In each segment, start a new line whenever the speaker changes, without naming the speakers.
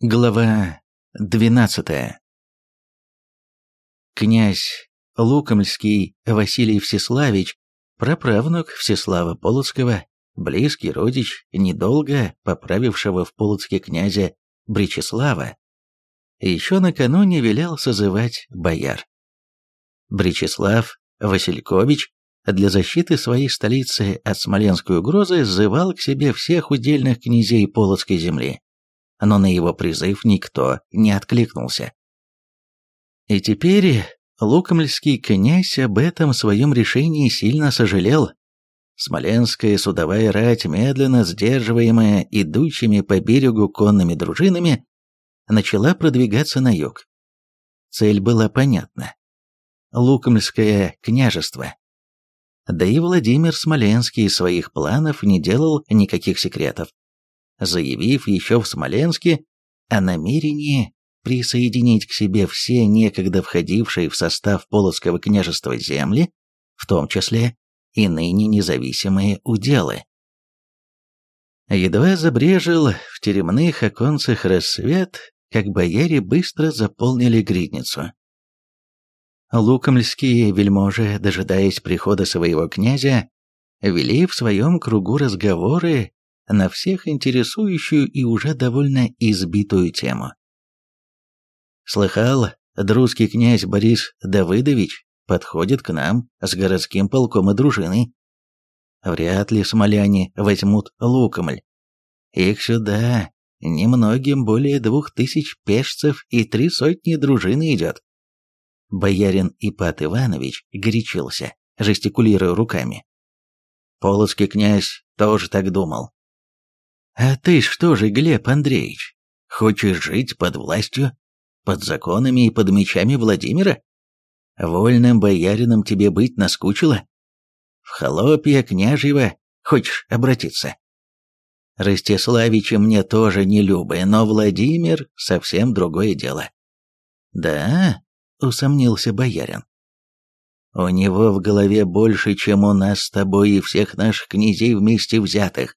Глава двенадцатая. Князь Лукомльский Василий Всеславич, праправнук Всеслава Полоцкого, близкий родич недолго поправившего в Полоцке князя Бречеслава, еще накануне велел созывать бояр. Бречеслав Василькович для защиты своей столицы от смоленской угрозы сзывал к себе всех удельных князей Полоцкой земли но на его призыв никто не откликнулся. И теперь Лукомльский князь об этом своем решении сильно сожалел. Смоленская судовая рать, медленно сдерживаемая идущими по берегу конными дружинами, начала продвигаться на юг. Цель была понятна. Лукомльское княжество. Да и Владимир Смоленский из своих планов не делал никаких секретов заявив еще в Смоленске о намерении присоединить к себе все некогда входившие в состав Полоцкого княжества земли, в том числе и ныне независимые уделы. Едва забрежил в теремных оконцах рассвет, как бояре быстро заполнили гридницу. Лукомльские вельможи, дожидаясь прихода своего князя, вели в своем кругу разговоры на всех интересующую и уже довольно избитую тему. Слыхал, друзский князь Борис Давыдович подходит к нам с городским полком и дружиной. Вряд ли смоляне возьмут Лукомль. Их сюда немногим более двух тысяч пешцев и три сотни дружины идет. Боярин Ипат Иванович горячился, жестикулируя руками. Полоцкий князь тоже так думал. А ты что же, Глеб Андреевич, хочешь жить под властью, под законами и под мечами Владимира? Вольным боярином тебе быть наскучило? В холопья княжьего хочешь обратиться? Ростиславича мне тоже не любы, но Владимир — совсем другое дело. Да, усомнился боярин. У него в голове больше, чем у нас с тобой и всех наших князей вместе взятых.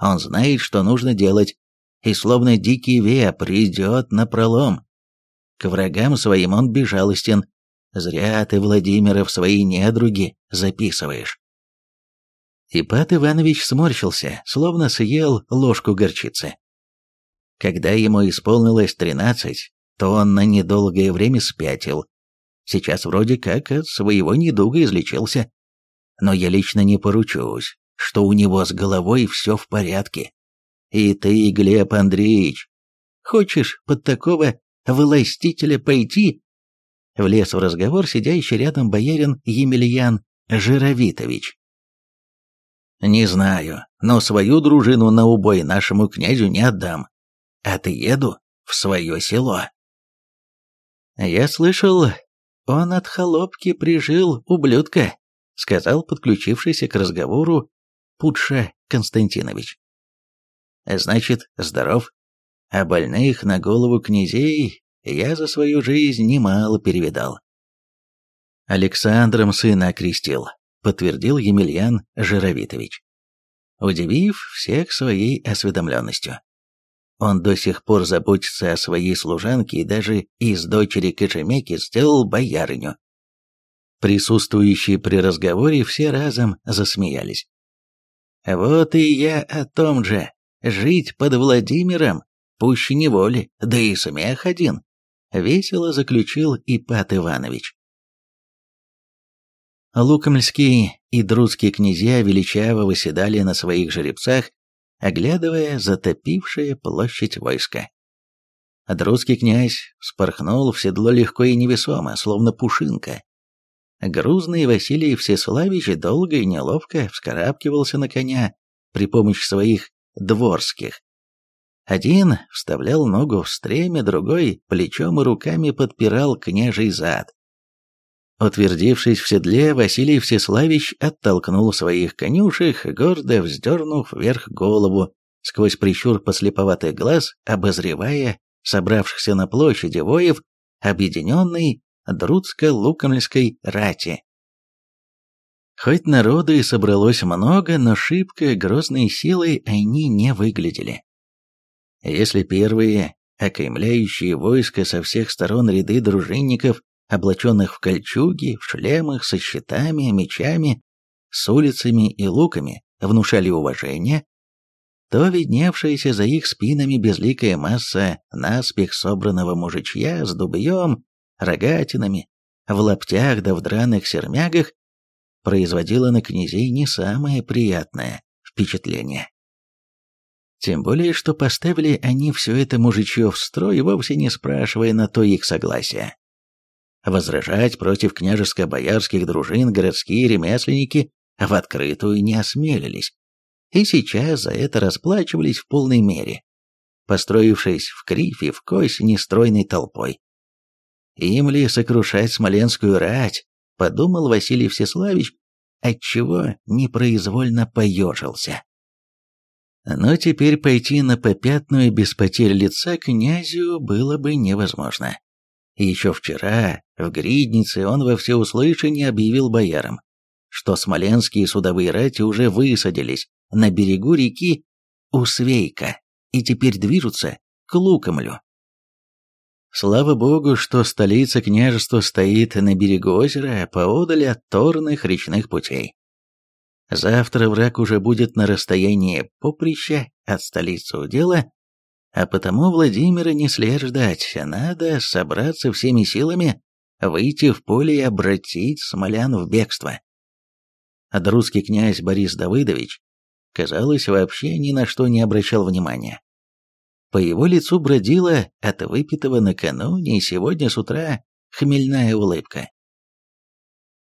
Он знает, что нужно делать, и словно дикий вепрь идет на пролом. К врагам своим он безжалостен. Зря ты, Владимира, в свои недруги записываешь. Ипат Иванович сморщился, словно съел ложку горчицы. Когда ему исполнилось тринадцать, то он на недолгое время спятил. Сейчас вроде как от своего недуга излечился. Но я лично не поручусь, что у него с головой все в порядке. И ты, Глеб Андреевич, хочешь под такого властителя пойти?» Влез в разговор сидящий рядом боярин Емельян Жировитович. «Не знаю, но свою дружину на убой нашему князю не отдам. А ты еду в свое село». «Я слышал, он от холопки прижил ублюдка», сказал подключившийся к разговору Путша Константинович. Значит, здоров. А больных на голову князей я за свою жизнь немало перевидал. Александром сына окрестил, подтвердил Емельян Жировитович, удивив всех своей осведомленностью. Он до сих пор заботится о своей служанке и даже из дочери Кожемяки сделал боярыню. Присутствующие при разговоре все разом засмеялись. Вот и я о том же. Жить под Владимиром, пуще неволи, да и смех один, весело заключил Ипат Иванович. Лукомльские и друзские князья величаво выседали на своих жеребцах, оглядывая затопившие площадь войска. Друзский князь спорхнул в седло легко и невесомо, словно пушинка, Грузный Василий Всеславич долго и неловко вскарабкивался на коня при помощи своих дворских. Один вставлял ногу в стремя, другой плечом и руками подпирал княжий зад. Утвердившись в седле, Василий Всеславич оттолкнул своих конюшек, гордо вздернув вверх голову, сквозь прищур послеповатых глаз, обозревая собравшихся на площади воев, объединенный Друцко-Лукомльской рати. Хоть народу и собралось много, но шибко грозной силой они не выглядели. Если первые окаймляющие войско со всех сторон ряды дружинников, облаченных в кольчуги, в шлемах, со щитами, мечами, с улицами и луками, внушали уважение, то видневшаяся за их спинами безликая масса наспех собранного мужичья с дубьем, рогатинами, в лаптях да в драных сермягах производила на князей не самое приятное впечатление. Тем более, что поставили они все это мужичье в строй, вовсе не спрашивая на то их согласия. Возражать против княжеско-боярских дружин городские ремесленники в открытую не осмелились, и сейчас за это расплачивались в полной мере, построившись в кривь и в кось нестройной толпой. Им ли сокрушать смоленскую рать, подумал Василий Всеславич, отчего непроизвольно поежился. Но теперь пойти на попятную без потерь лица князю было бы невозможно. Еще вчера в Гриднице он во всеуслышание объявил боярам, что смоленские судовые рати уже высадились на берегу реки Усвейка и теперь движутся к Лукомлю. Слава богу, что столица княжества стоит на берегу озера, поодаль от торных речных путей. Завтра враг уже будет на расстоянии поприща от столицы удела, а потому Владимира не след ждать, надо собраться всеми силами, выйти в поле и обратить смолян в бегство. Друзский князь Борис Давыдович, казалось, вообще ни на что не обращал внимания. По его лицу бродила от выпитого накануне и сегодня с утра хмельная улыбка.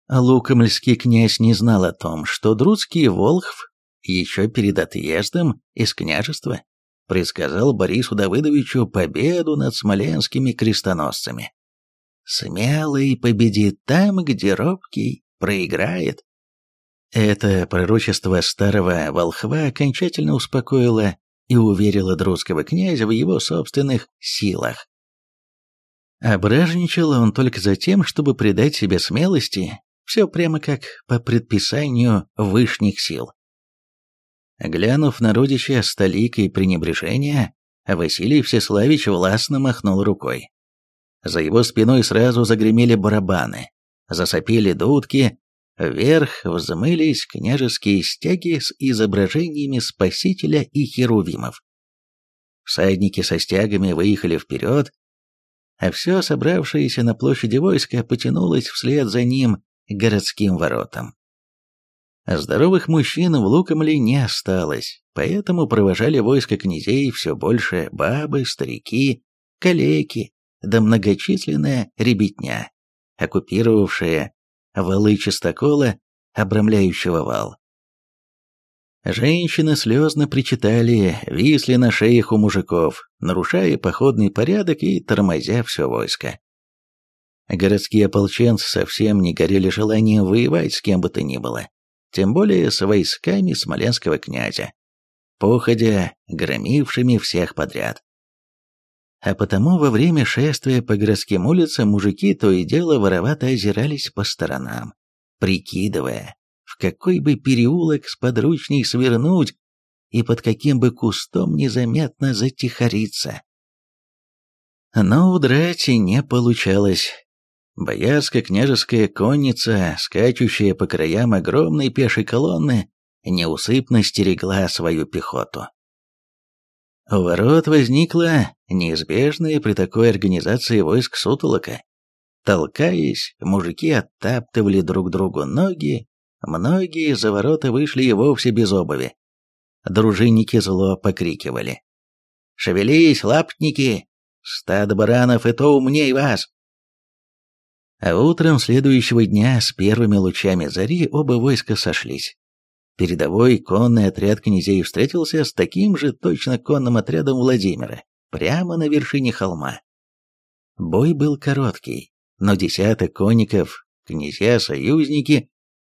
Лукомльский князь не знал о том, что Друцкий Волхв еще перед отъездом из княжества предсказал Борису Давыдовичу победу над смоленскими крестоносцами. «Смелый победит там, где робкий проиграет». Это пророчество старого волхва окончательно успокоило и уверило друзского князя в его собственных силах. Ображничал он только за тем, чтобы придать себе смелости все прямо как по предписанию вышних сил. Глянув на родича с толикой пренебрежения, Василий Всеславич властно махнул рукой. За его спиной сразу загремели барабаны, засопели дудки, вверх взмылись княжеские стяги с изображениями Спасителя и Херувимов. Всадники со стягами выехали вперед, а все собравшееся на площади войска потянулось вслед за ним городским воротам. Здоровых мужчин в Лукомле не осталось, поэтому провожали войско князей все больше бабы, старики, калеки, да многочисленная ребятня, оккупировавшая валы чистокола, обрамляющего вал. Женщины слезно причитали, висли на шеях у мужиков, нарушая походный порядок и тормозя все войско. Городские ополченцы совсем не горели желанием воевать с кем бы то ни было, тем более с войсками смоленского князя, походя громившими всех подряд. А потому во время шествия по городским улицам мужики то и дело воровато озирались по сторонам, прикидывая, в какой бы переулок сподручней свернуть и под каким бы кустом незаметно затихариться. Но удрать не получалось. Боярская княжеская конница, скачущая по краям огромной пешей колонны, неусыпно стерегла свою пехоту. Ворот возникла неизбежная при такой организации войск сутолока. Толкаясь, мужики оттаптывали друг другу ноги, многие за ворота вышли и вовсе без обуви. Дружинники зло покрикивали. «Шевелись, лаптники! Стадо баранов и то умней вас!» А утром следующего дня с первыми лучами зари оба войска сошлись. Передовой конный отряд князей встретился с таким же точно конным отрядом Владимира, прямо на вершине холма. Бой был короткий, но десяток конников, князья-союзники,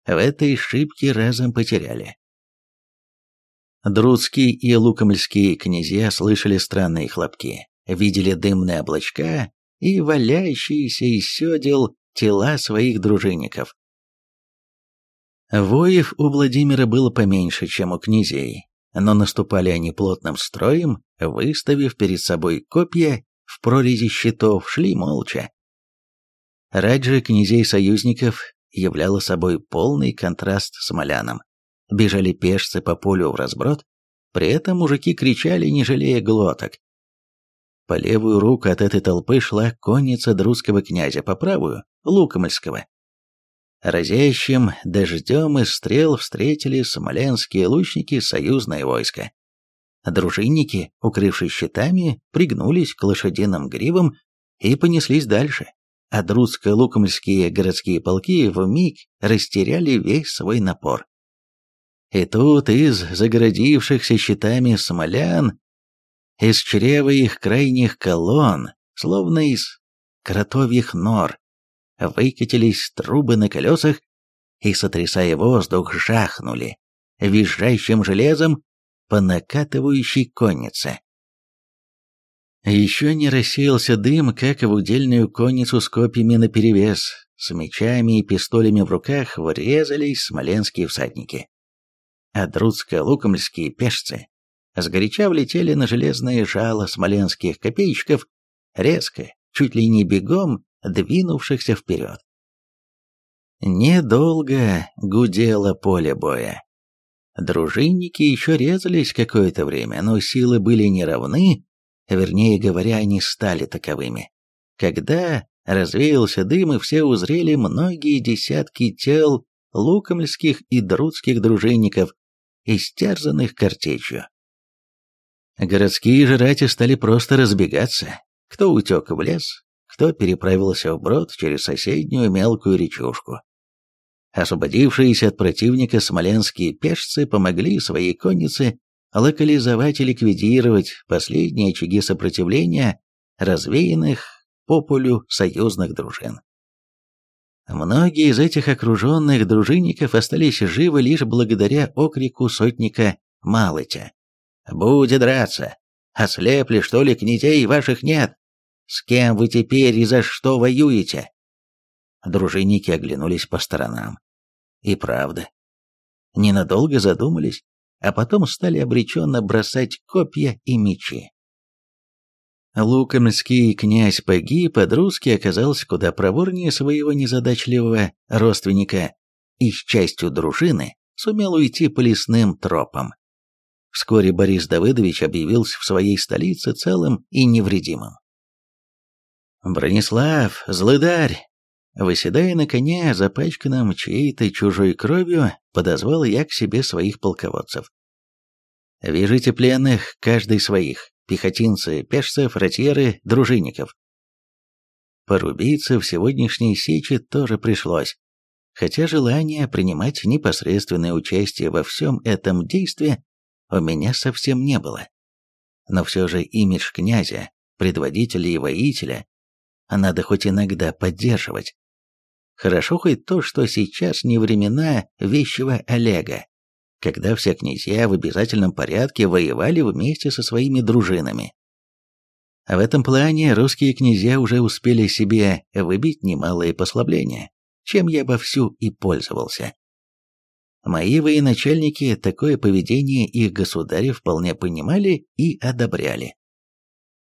в этой шибке разом потеряли. Друцкий и Лукомльские князья слышали странные хлопки, видели дымные облачка и валяющиеся из седел тела своих дружинников. Воев у Владимира было поменьше, чем у князей, но наступали они плотным строем, выставив перед собой копья в прорези щитов, шли молча. Раджи князей-союзников являла собой полный контраст с Маляном. Бежали пешцы по полю в разброд, при этом мужики кричали, не жалея глоток. По левую руку от этой толпы шла конница друзского князя, по правую — Лукомольского. Разящим дождем из стрел встретили смоленские лучники союзное войско. Дружинники, укрывшись щитами, пригнулись к лошадиным гривам и понеслись дальше, а друцко-лукомские городские полки вмиг растеряли весь свой напор. И тут из загородившихся щитами смолян, из чрева их крайних колонн, словно из кротовьих нор, выкатились трубы на колесах и, сотрясая воздух, жахнули визжащим железом по накатывающей коннице. Еще не рассеялся дым, как в удельную конницу с копьями наперевес, с мечами и пистолями в руках врезались смоленские всадники. А друцко-лукомские пешцы сгоряча влетели на железное жало смоленских копейщиков, резко, чуть ли не бегом, двинувшихся вперед. Недолго гудело поле боя. Дружинники еще резались какое-то время, но силы были неравны, вернее говоря, они стали таковыми. Когда развеялся дым, и все узрели многие десятки тел лукомльских и друдских дружинников, истерзанных картечью. Городские жрати стали просто разбегаться, кто утек в лес, кто переправился вброд через соседнюю мелкую речушку. Освободившиеся от противника смоленские пешцы помогли своей коннице локализовать и ликвидировать последние очаги сопротивления развеянных по полю союзных дружин. Многие из этих окруженных дружинников остались живы лишь благодаря окрику сотника Малытя. «Будет драться! Ослепли, что ли, князей ваших нет? С кем вы теперь и за что воюете?» Дружинники оглянулись по сторонам. И правда. Ненадолго задумались, а потом стали обреченно бросать копья и мечи. Лукомский князь погиб, а Друзский оказался куда проворнее своего незадачливого родственника и с частью дружины сумел уйти по лесным тропам. Вскоре Борис Давыдович объявился в своей столице целым и невредимым. «Бронислав, злыдарь!» Выседая на коне, запачканном чьей-то чужой кровью, подозвал я к себе своих полководцев. «Вяжите пленных, каждый своих, пехотинцы, пешцев, ротьеры, дружинников». Порубиться в сегодняшней сече тоже пришлось, хотя желания принимать непосредственное участие во всем этом действии у меня совсем не было. Но все же имидж князя, предводителя и воителя надо хоть иногда поддерживать. Хорошо хоть то, что сейчас не времена вещего Олега, когда все князья в обязательном порядке воевали вместе со своими дружинами. В этом плане русские князья уже успели себе выбить немалые послабления, чем я вовсю и пользовался. Мои военачальники такое поведение их государя вполне понимали и одобряли.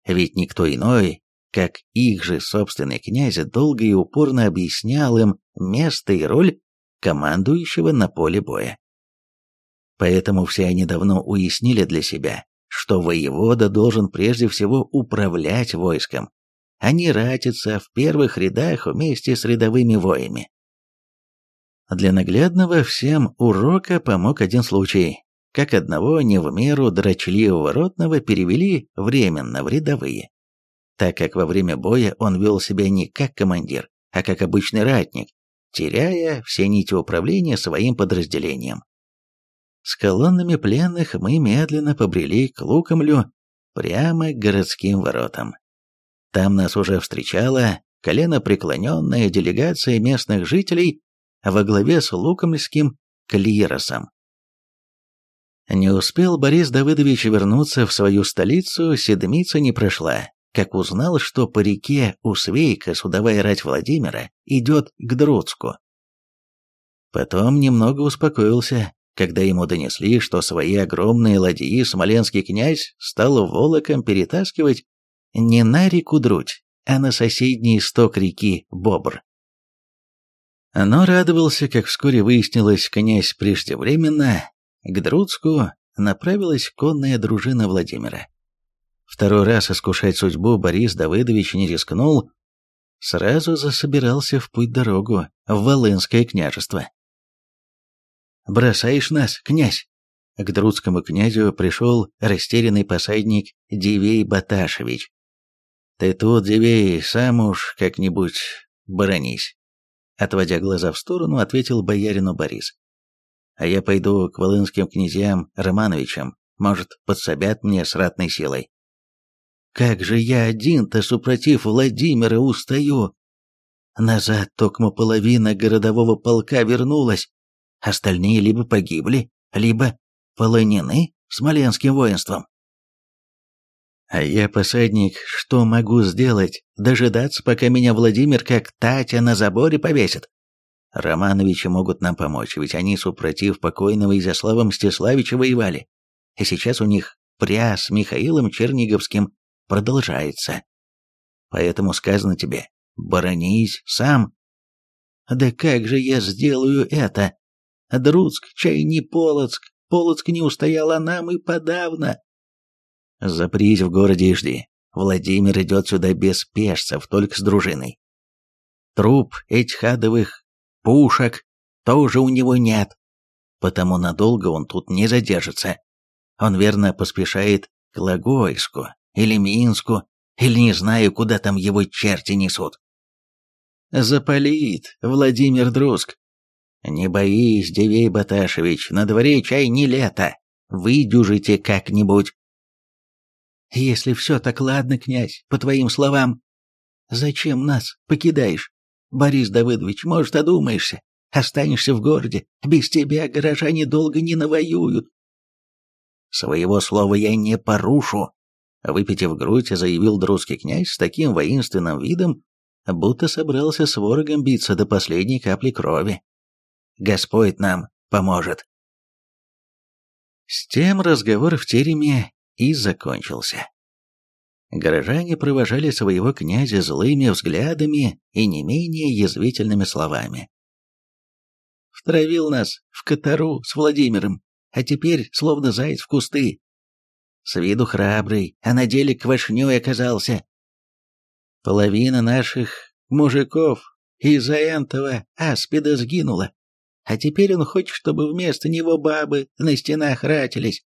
Ведь никто иной как их же собственный князь долго и упорно объяснял им место и роль командующего на поле боя. Поэтому все они давно уяснили для себя, что воевода должен прежде всего управлять войском, а не ратиться в первых рядах вместе с рядовыми воями. Для наглядного всем урока помог один случай, как одного не в меру дрочливого ротного перевели временно в рядовые так как во время боя он вел себя не как командир, а как обычный ратник, теряя все нити управления своим подразделением. С колоннами пленных мы медленно побрели к Лукомлю, прямо к городским воротам. Там нас уже встречала колено преклоненная делегация местных жителей во главе с лукомльским клиросом. Не успел Борис Давыдович вернуться в свою столицу, седмица не прошла, как узнал, что по реке Усвейка судовая рать Владимира идет к Друцку. Потом немного успокоился, когда ему донесли, что свои огромные ладьи смоленский князь стал волоком перетаскивать не на реку Друдь, а на соседний исток реки Бобр. Но радовался, как вскоре выяснилось, князь преждевременно, к Друцку направилась конная дружина Владимира. Второй раз искушать судьбу Борис Давыдович не рискнул, сразу засобирался в путь-дорогу в Волынское княжество. «Бросаешь нас, князь?» К друдскому князю пришел растерянный посадник Дивей Баташевич. «Ты тут, Дивей, сам уж как-нибудь боронись», отводя глаза в сторону, ответил боярину Борис. «А я пойду к волынским князьям Романовичам, может, подсобят мне с ратной силой». «Как же я один-то, супротив Владимира, устаю!» Назад токмо половина городового полка вернулась, остальные либо погибли, либо полонены смоленским воинством. А я, посадник, что могу сделать? Дожидаться, пока меня Владимир как Татя на заборе повесит? Романовичи могут нам помочь, ведь они, супротив покойного Изяслава Мстиславича, воевали. И сейчас у них пря с Михаилом Черниговским продолжается. Поэтому сказано тебе, боронись сам. Да как же я сделаю это? Друцк, чай не Полоцк, Полоцк не устоял, а нам и подавно. Запрись в городе и жди. Владимир идет сюда без пешцев, только с дружиной. Труп этих адовых пушек тоже у него нет, потому надолго он тут не задержится. Он верно поспешает к Логойску или Минску, или не знаю, куда там его черти несут. Запалит Владимир Друск. Не боись, Дивей Баташевич, на дворе чай не лето. Выдюжите как-нибудь. Если все так ладно, князь, по твоим словам, зачем нас покидаешь? Борис Давыдович, может, одумаешься? Останешься в городе, без тебя горожане долго не навоюют. Своего слова я не порушу, выпитив грудь, заявил друзский князь с таким воинственным видом, будто собрался с ворогом биться до последней капли крови. Господь нам поможет. С тем разговор в тереме и закончился. Горожане провожали своего князя злыми взглядами и не менее язвительными словами. «Втравил нас в Катару с Владимиром, а теперь словно заяц в кусты. С виду храбрый, а на деле квашнёй оказался. Половина наших мужиков из-за этого аспида сгинула, а теперь он хочет, чтобы вместо него бабы на стенах ратились.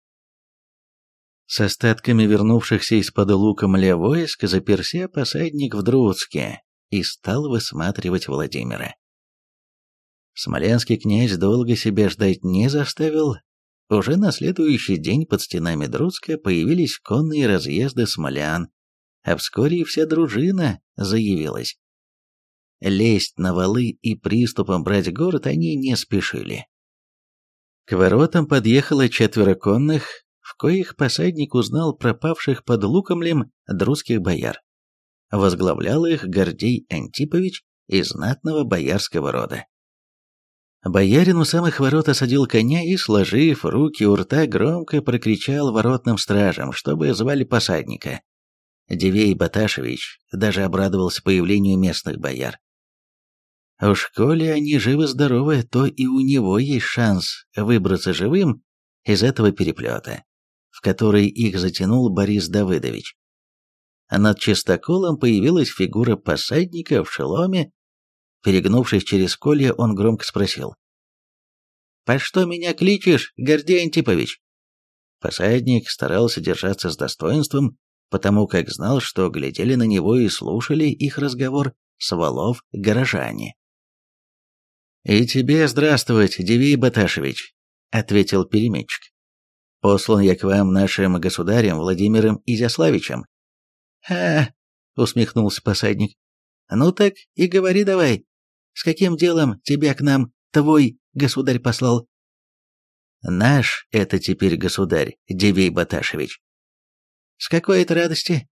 С остатками вернувшихся из-под лука мля войск заперся посадник в Друцке и стал высматривать Владимира. Смоленский князь долго себя ждать не заставил. Уже на следующий день под стенами Друцка появились конные разъезды смолян, а вскоре и вся дружина заявилась. Лезть на валы и приступом брать город они не спешили. К воротам подъехало четверо конных, в коих посадник узнал пропавших под Лукомлем друзских бояр. Возглавлял их Гордей Антипович из знатного боярского рода. Боярин у самых ворот осадил коня и, сложив руки у рта, громко прокричал воротным стражам, чтобы звали посадника. Дивей Баташевич даже обрадовался появлению местных бояр. Уж коли они живы-здоровы, то и у него есть шанс выбраться живым из этого переплета в который их затянул Борис Давыдович. Над чистоколом появилась фигура посадника в шеломе. Перегнувшись через колья, он громко спросил. «По что меня кличешь, Гордей Антипович?» Посадник старался держаться с достоинством, потому как знал, что глядели на него и слушали их разговор с валов горожане. «И тебе здравствовать, Дивей Баташевич», — ответил переметчик. Послан я к вам нашим государем Владимиром Изяславичем. А, усмехнулся посадник. Ну так и говори давай, с каким делом тебя к нам твой государь послал? Наш это теперь государь, Дивей Баташевич. С какой это радости?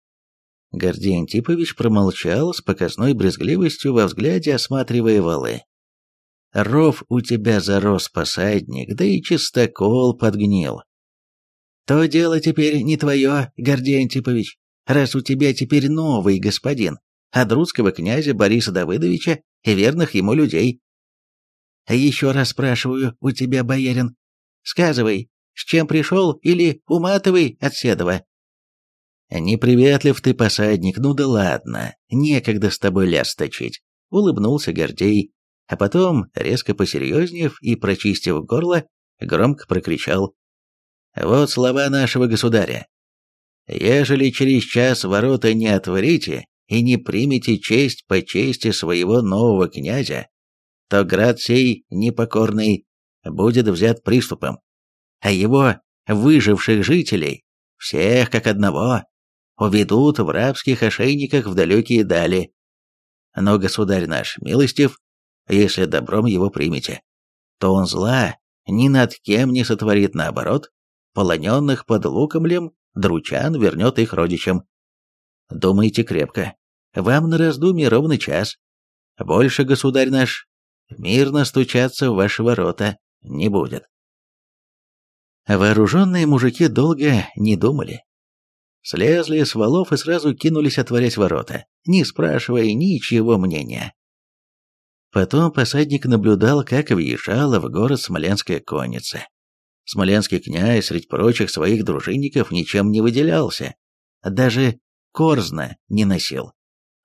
Гордей Антипович промолчал с показной брезгливостью во взгляде, осматривая валы. Ров у тебя зарос посадник, да и чистокол подгнил. То дело теперь не твое, Гордей Антипович, раз у тебя теперь новый господин, от русского князя Бориса Давыдовича и верных ему людей. Еще раз спрашиваю у тебя, боярин, сказывай, с чем пришел или уматывай от седова. «Неприветлив ты, посадник, ну да ладно, некогда с тобой ляс точить», — улыбнулся Гордей, а потом, резко посерьезнев и прочистив горло, громко прокричал. «Вот слова нашего государя. Ежели через час ворота не отворите и не примете честь по чести своего нового князя, то град сей непокорный будет взят приступом, а его выживших жителей, всех как одного, уведут в рабских ошейниках в далекие дали. Но государь наш милостив, если добром его примете, то он зла ни над кем не сотворит наоборот, полоненных под лукомлем дручан вернет их родичам. Думайте крепко, вам на раздумье ровно час. Больше, государь наш, мирно стучаться в ваши ворота не будет. Вооруженные мужики долго не думали. Слезли с валов и сразу кинулись отворять ворота, не спрашивая ничего мнения. Потом посадник наблюдал, как въезжала в город смоленская конница. Смоленский князь среди прочих своих дружинников ничем не выделялся, даже корзна не носил.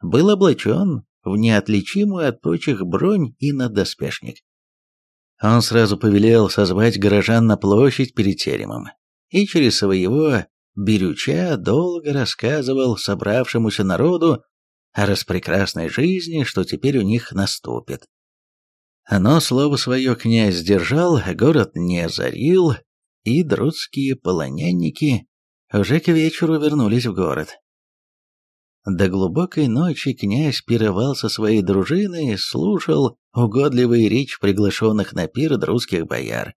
Был облачен в неотличимую от прочих бронь и надоспешник. Он сразу повелел созвать горожан на площадь перед теремом, и через своего Берюча долго рассказывал собравшемуся народу о распрекрасной жизни, что теперь у них наступит. Но слово свое князь сдержал, город не озарил, и друдские полонянники уже к вечеру вернулись в город. До глубокой ночи князь пировал со своей дружиной, слушал угодливые речь приглашенных на пир русских бояр.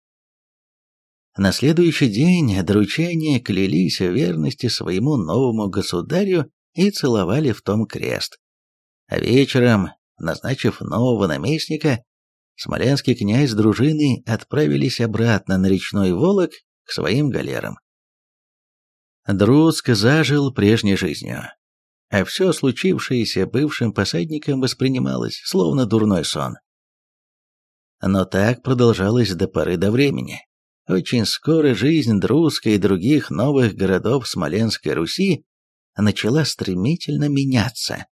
На следующий день дручане клялись в верности своему новому государю и целовали в том крест. А вечером, назначив нового наместника, смоленский князь с дружиной отправились обратно на речной Волок к своим галерам. Друцк зажил прежней жизнью, а все случившееся бывшим посадником воспринималось словно дурной сон. Но так продолжалось до поры до времени. Очень скоро жизнь Друзка и других новых городов Смоленской Руси начала стремительно меняться.